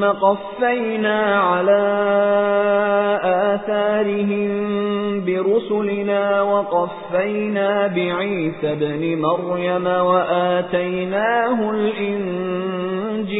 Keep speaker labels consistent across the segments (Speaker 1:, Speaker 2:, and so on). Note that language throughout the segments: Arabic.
Speaker 1: ثُمَّ قَفَّيْنَا عَلَى آثَارِهِم بِرُسُلِنَا وَقَفَّيْنَا بِعِيسَى ابْنِ مَرْيَمَ وَآتَيْنَاهُ الْإِنْجِيلَ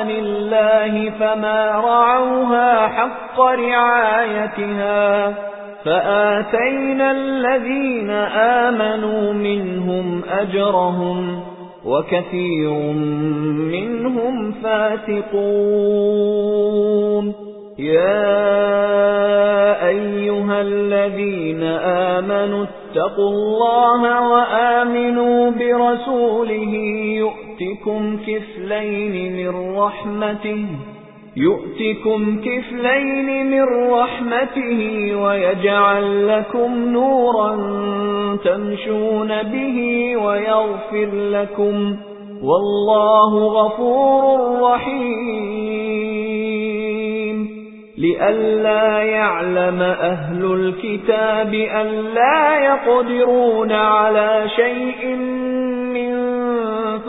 Speaker 1: رِضْوَانِ اللَّهِ فَمَا رَعَوْهَا حَقَّ رِعَايَتِهَا فَآتَيْنَا الَّذِينَ آمَنُوا مِنْهُمْ أَجْرَهُمْ وَكَثِيرٌ مِنْهُمْ فَاسِقُونَ يَا أَيُّهَا الَّذِينَ آمَنُوا اتَّقُوا اللَّهَ وَآمِنُوا بِرَسُولِهِ يُؤْتِكُمْ كِفْلَيْنِ مِنْ رَحْمَتِهِ يُؤْتِكُمْ كِفْلَيْنِ مِنْ رَحْمَتِهِ وَيَجْعَلْ لَكُمْ نُورًا تَمْشُونَ بِهِ وَيَغْفِرْ لَكُمْ وَاللَّهُ غَفُورٌ رَحِيمٌ. لِئَلَّا يَعْلَمَ أَهْلُ الْكِتَابِ أَلَّا يَقْدِرُونَ عَلَى شَيْءٍ